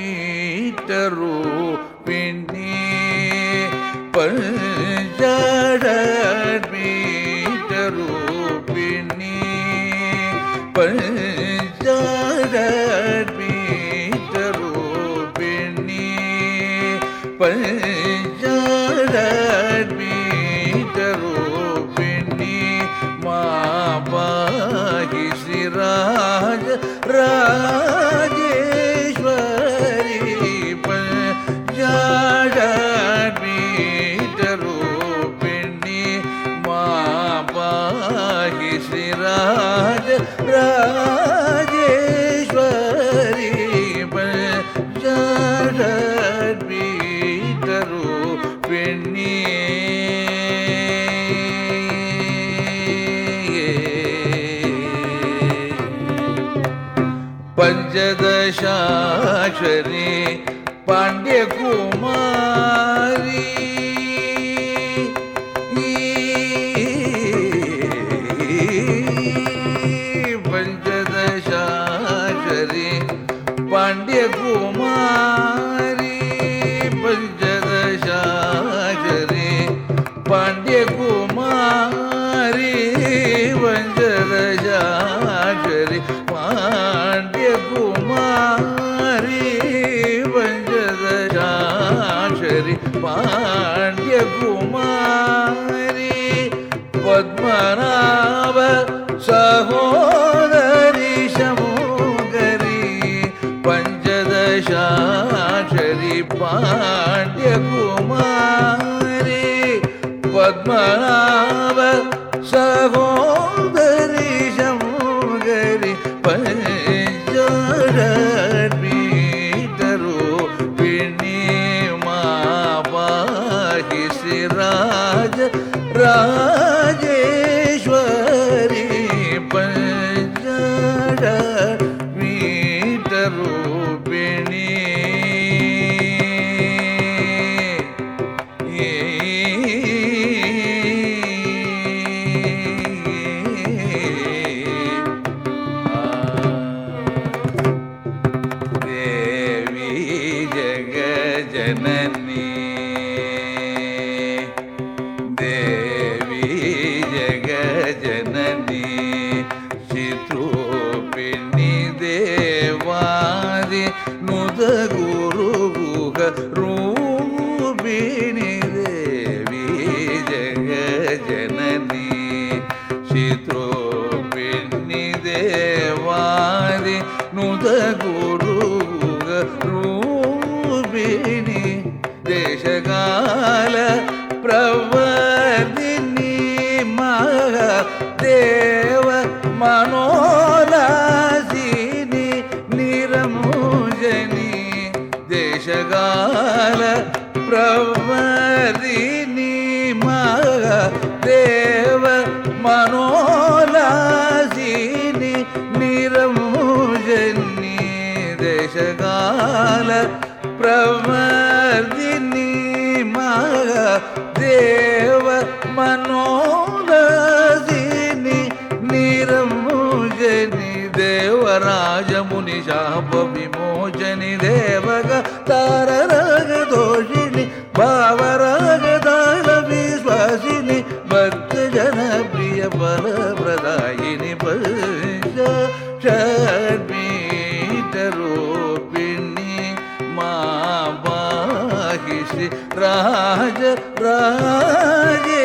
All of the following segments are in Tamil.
பஞ்சாஷபீட்டரோ பின்னே பஞ்சாஷபீட்டரோ பின்னே பஞ்ச பஞ்சாட்சரே பாண்டிய राज राजेश्वरी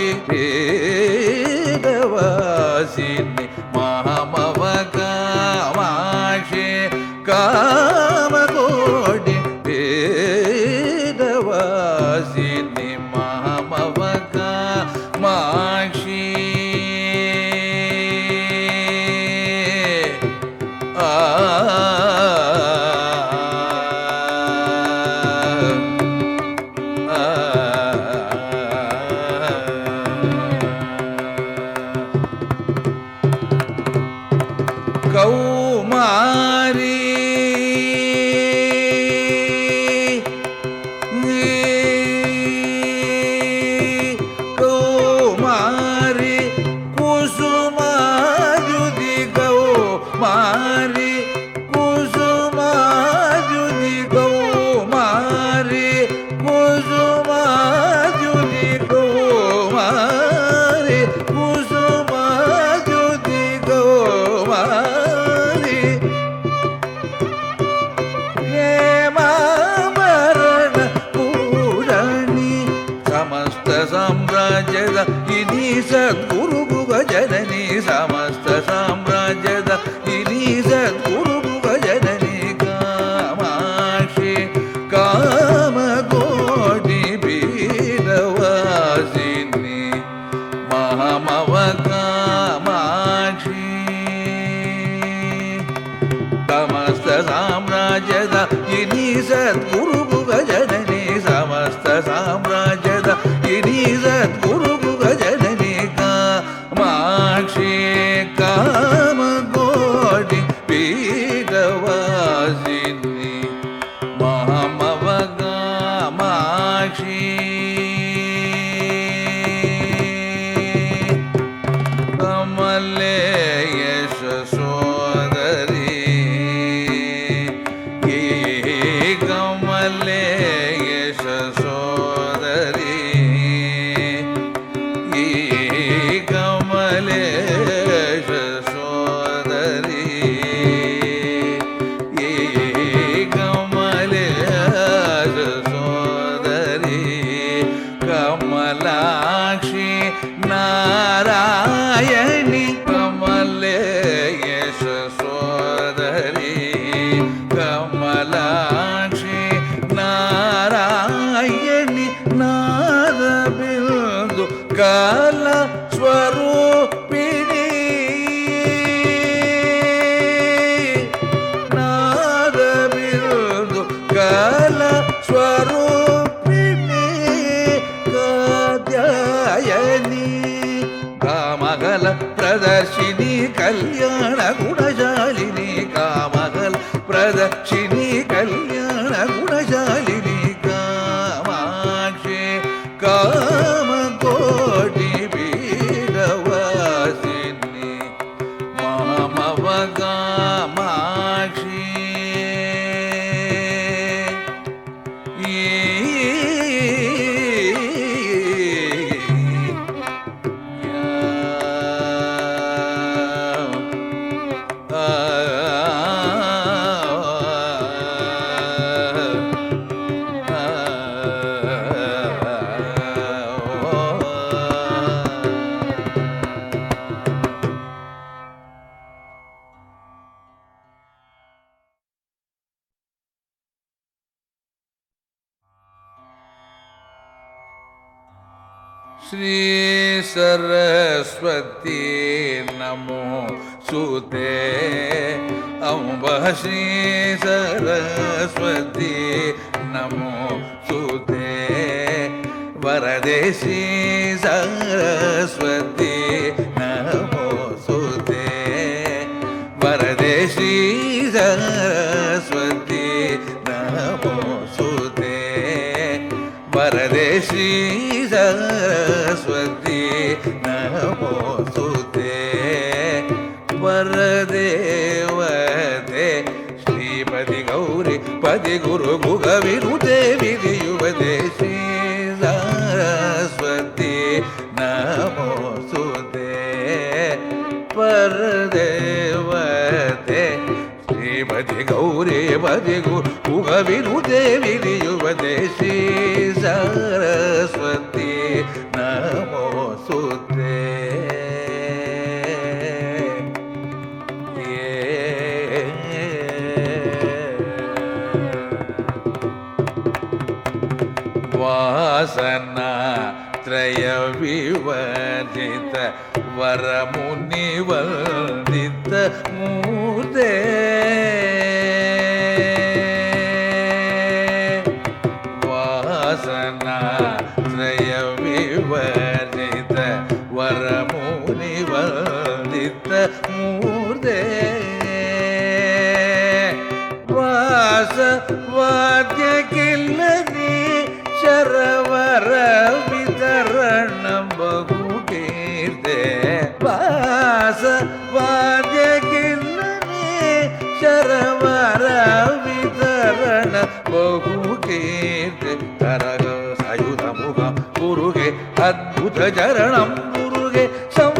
காமகோட்டி பீடவாசினி நாதபிந்து கால ஸ்வரூபிணி நாதபிந்து கால ஸ்வரூபிணி காத்யாயனி காமகல பிரதர்ஷினி கல்யாண குணஜாலினி காமகல பிரதர்ஷினி கல்யாண श्री सरस्वती नमो सुते। वरदे श्री सरस्वती नमो सुते। वरदे श्री सरस्वती नमो सुते। वरदे श्री सरस्वती नमो सुते। श्रीपति ಪದಿ ಗುರು ಭುಗವಿರು ದೇವಿ ದಿಯುವದೇಶಿ ಸರಸ್ವತಿ ನಮೋ ಸುದೇ ಪರದೇವತೆ ಶ್ರೀಮತಿ ಗೌರಿ ಪದಿ ಗುರು ಭುಗವಿರು ದೇವಿ ದಿಯುವದೇಶಿ ಸರಸ್ವತಿ பரமுனிவர் மூர்த்தே. வாசனாசிரயவிவரித வரமுனிவரித மூர்தே चरणं मुरुगे सं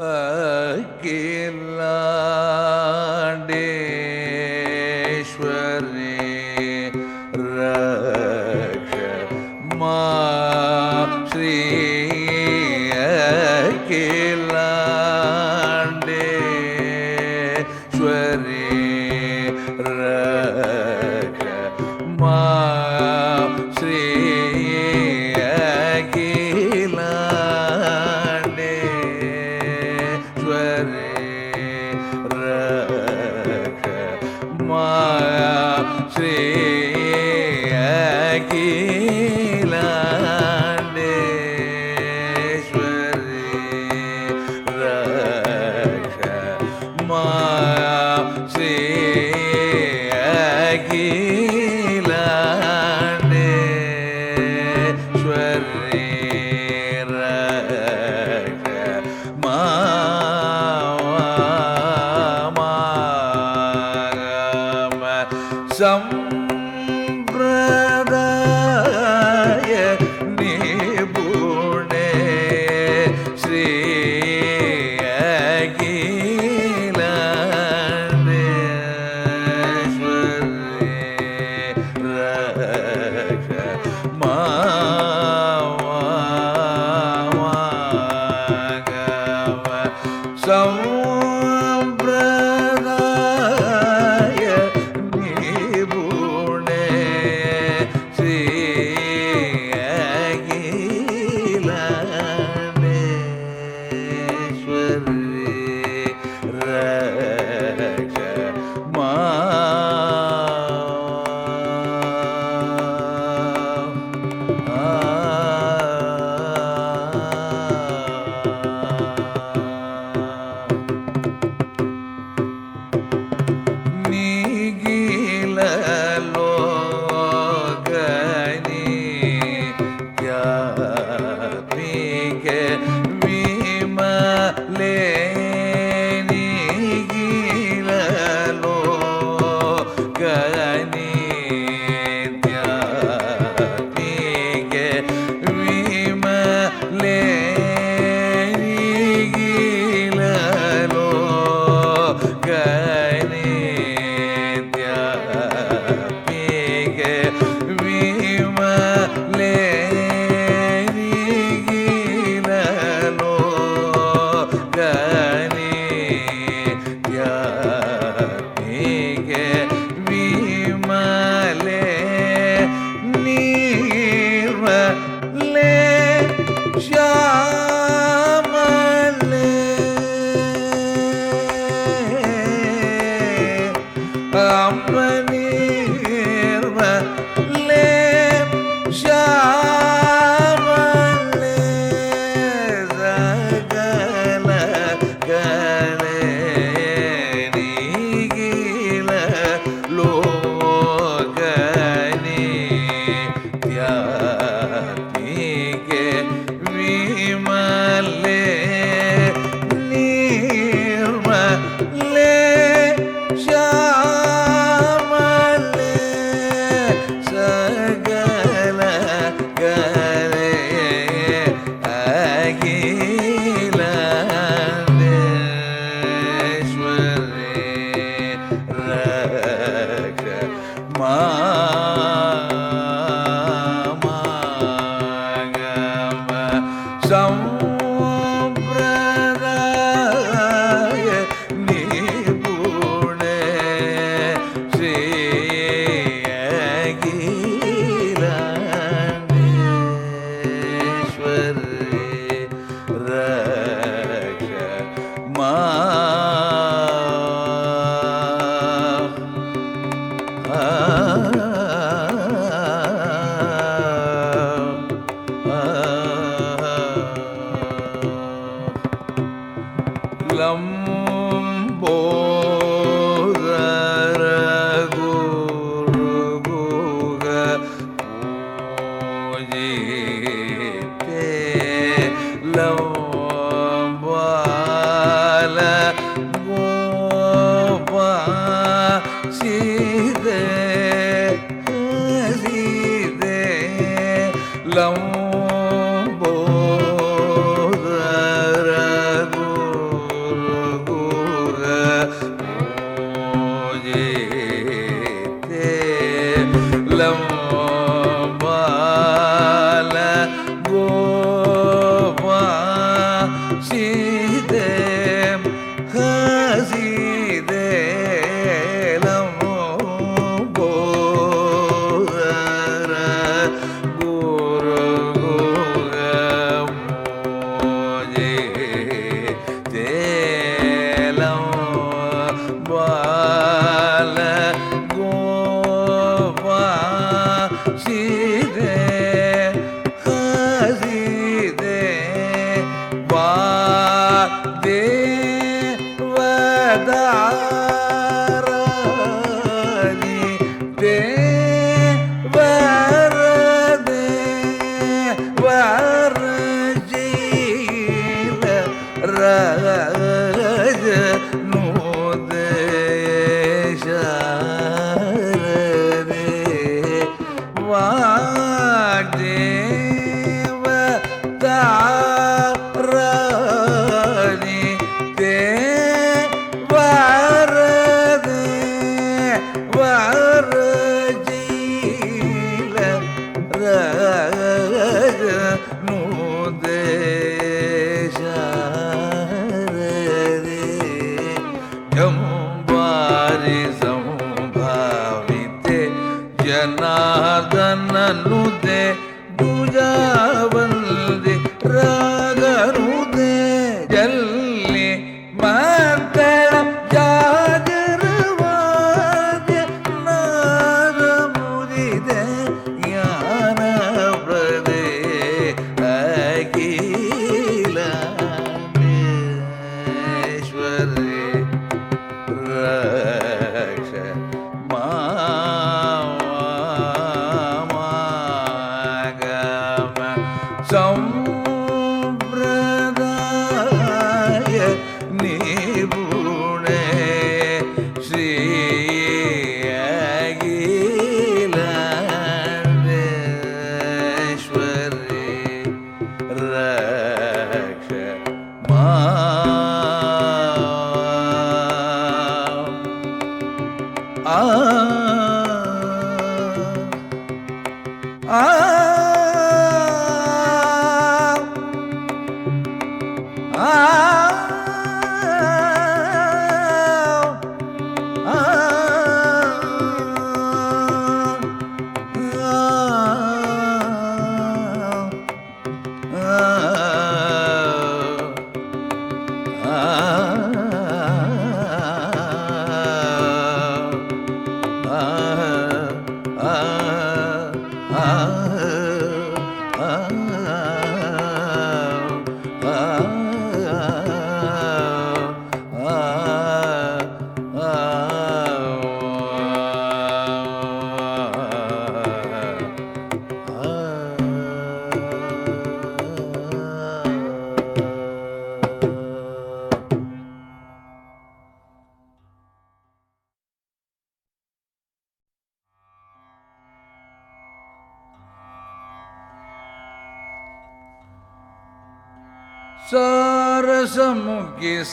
أكلا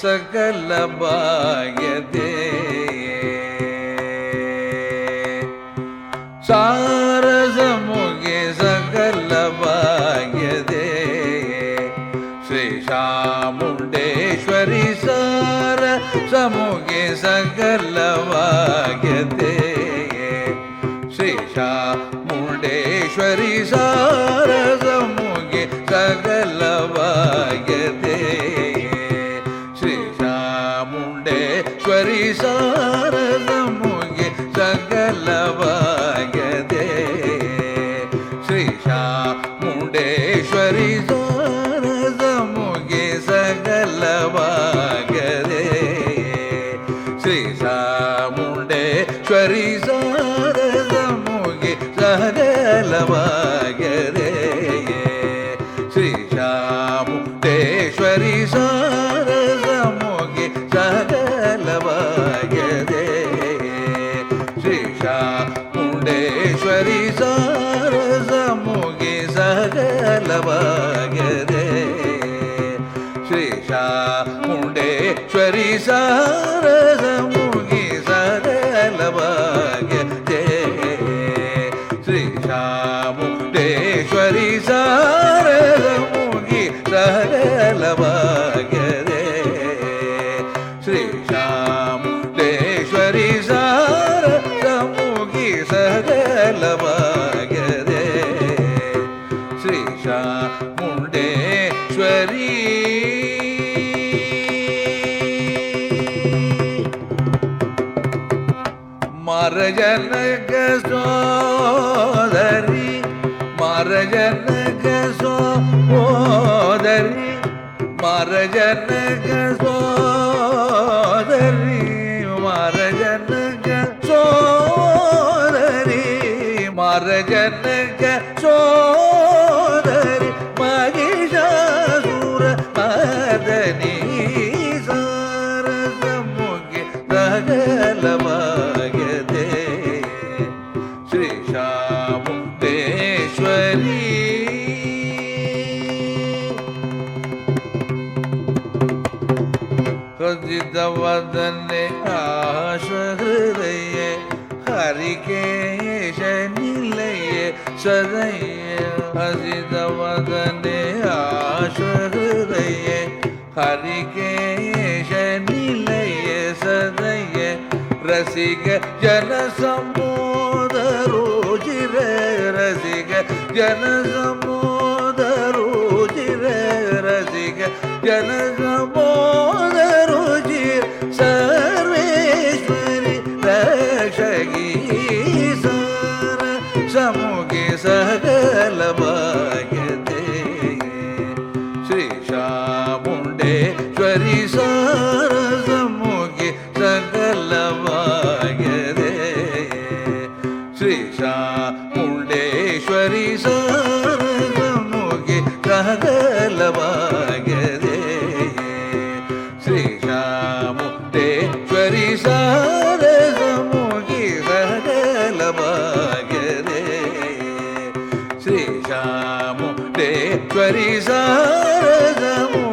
சகல பாயதே. சாரசமுகே சகல பாயதே. ஸ்ரீ சாமுண்டேஸ்வரி சார சமுகே சகல பாயதே. ஸ்ரீ சாமுண்டேஸ்வரி சார సరి సారదముగి సరళవా மரஜனக சோதரி மரஜனக சோதரி மரஜனக சோதரி மரஜனக சோதரி மரஜனக சோதரி மகிஷாசுர மதனி തന്നെ ആശ്രഹൃദയ ഹരികേശനിലയ സദയ ഹരിതവദനെ ആശ്രഹൃദയ ഹരികേശനിലയ സദയ രസിക ജനസമോദ രോചിര രസിക ജനസമോദ രോചിര രസിക ജന மங்களமாகரே ஸ்ரீ சாமுண்டேஸ்வரி சாரதமு.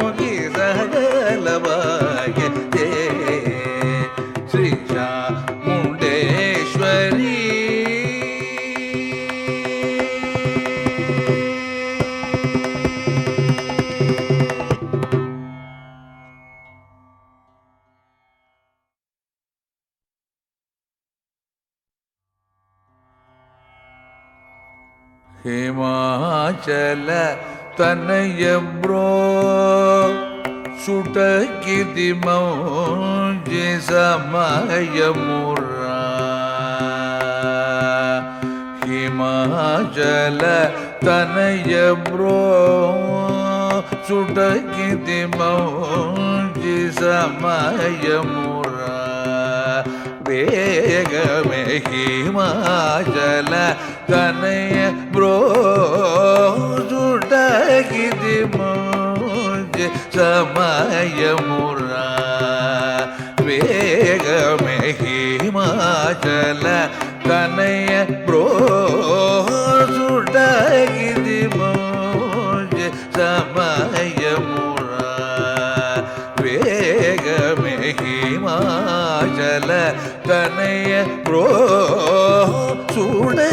சூடே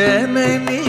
Yemeni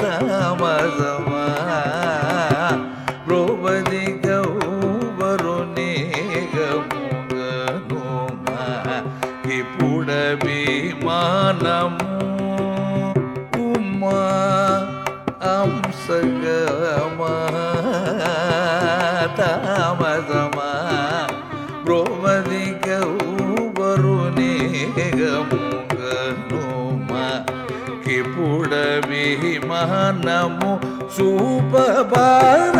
తామసమా ద్రౌపది గౌబరుని గముగను మా ఇప్పుడు విమానము नमो सूपभार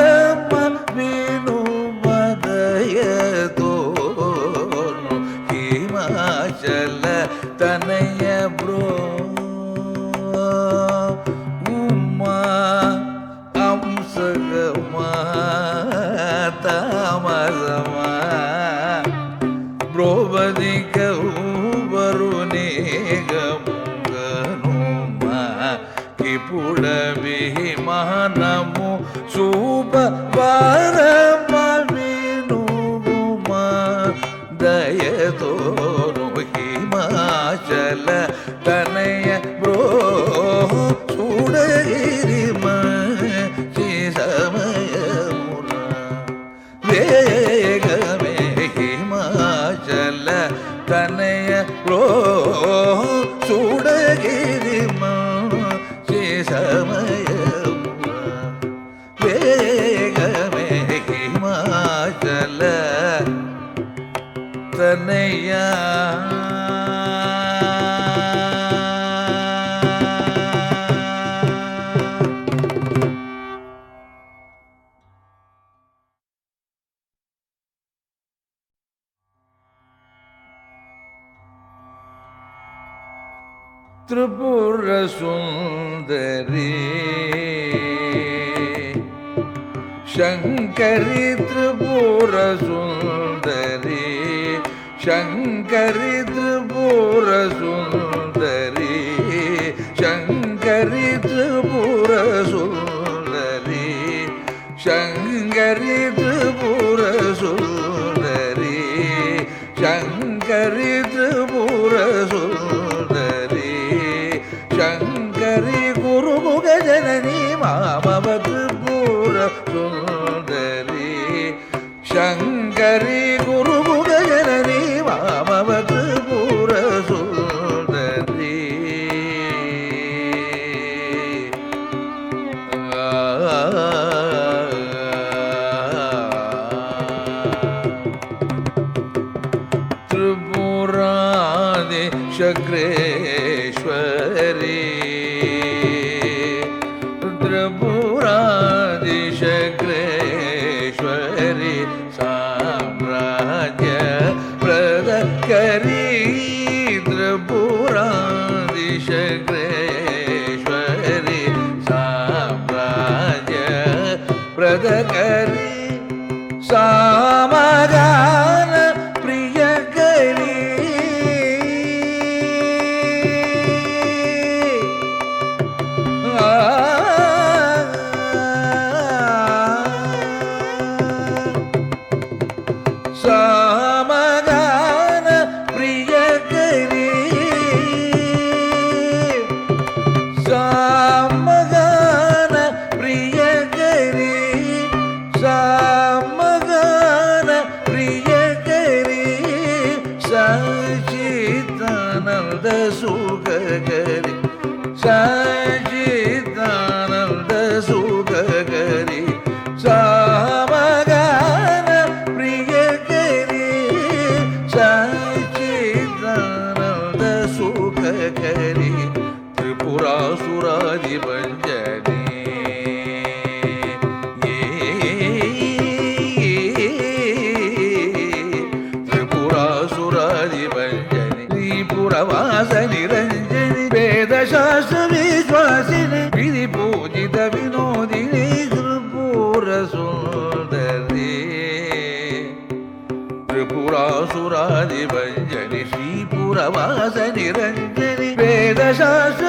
தன்னை ಶಿವಂಜನಿ ತ್ರಿಪುರಾಸುರಾಧಿಪಂಜನಿ ತ್ರಿಪುರವಾಸ ನಿರಂಜನಿ ವೇದಶಾಸ್ತ್ರ ವಿಶ್ವಾಸಿನಿ ವಿಧಿ ಪೂಜಿತ ವಿನೋದಿನಿ ತ್ರಿಪುರ ಸುಂದರಿ ತ್ರಿಪುರಾಸುರಾಧಿಪಂಜನಿ ಶ್ರೀಪುರವಾಸ ನಿರಂಜನಿ ವೇದಶಾಸ್ತ್ರ